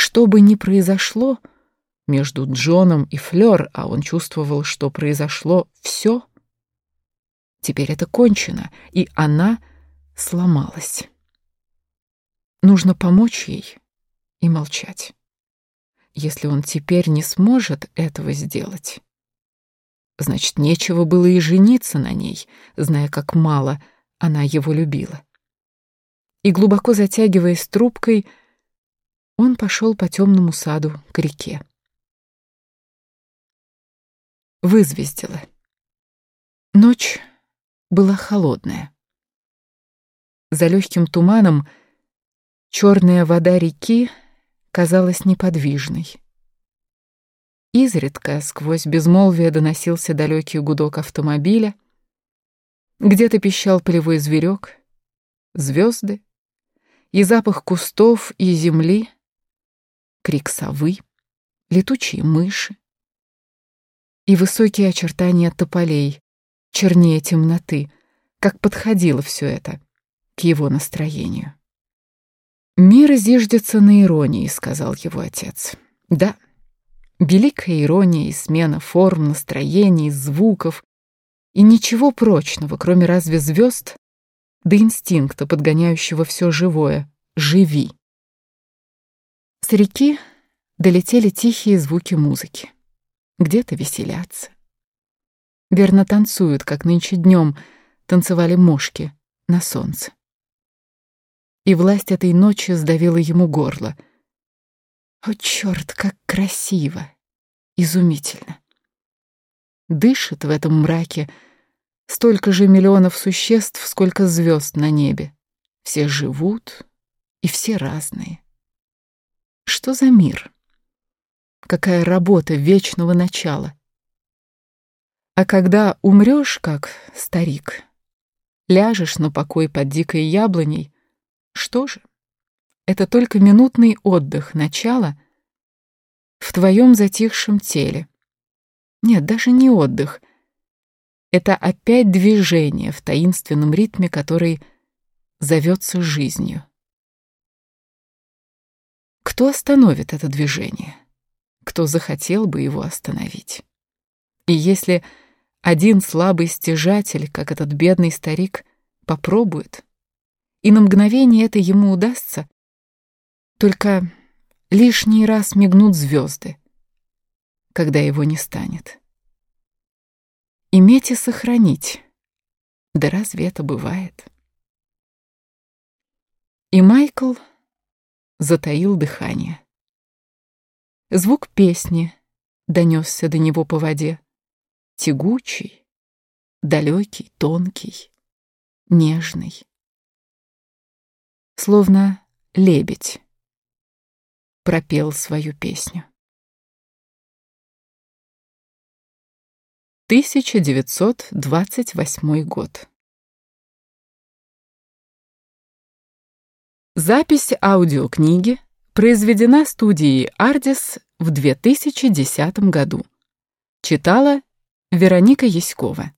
Что бы ни произошло между Джоном и Флёр, а он чувствовал, что произошло все, теперь это кончено, и она сломалась. Нужно помочь ей и молчать. Если он теперь не сможет этого сделать, значит, нечего было и жениться на ней, зная, как мало она его любила. И глубоко затягиваясь трубкой, он пошел по темному саду к реке. Вызвездило. Ночь была холодная. За легким туманом черная вода реки казалась неподвижной. Изредка сквозь безмолвие доносился далекий гудок автомобиля, где-то пищал полевой зверек, звезды и запах кустов и земли, крик совы, летучие мыши и высокие очертания тополей, чернее темноты, как подходило все это к его настроению. «Мир зиждется на иронии», — сказал его отец. «Да, великая ирония и смена форм, настроений, звуков и ничего прочного, кроме разве звезд, да инстинкта, подгоняющего все живое «живи». С реки долетели тихие звуки музыки. Где-то веселятся. Верно танцуют, как нынче днем танцевали мошки на солнце и власть этой ночи сдавила ему горло. О, черт, как красиво! Изумительно! Дышит в этом мраке столько же миллионов существ, сколько звезд на небе. Все живут, и все разные. Что за мир? Какая работа вечного начала? А когда умрешь, как старик, ляжешь на покой под дикой яблоней, что же? Это только минутный отдых, начало в твоем затихшем теле. Нет, даже не отдых. Это опять движение в таинственном ритме, который зовется жизнью. Кто остановит это движение? Кто захотел бы его остановить? И если один слабый стяжатель, как этот бедный старик, попробует, и на мгновение это ему удастся. Только лишний раз мигнут звезды, когда его не станет. Иметь и сохранить. Да разве это бывает? И Майкл затаил дыхание. Звук песни донесся до него по воде. Тягучий, далекий, тонкий, нежный словно лебедь, пропел свою песню. 1928 год. Запись аудиокниги произведена студией «Ардис» в 2010 году. Читала Вероника Яськова.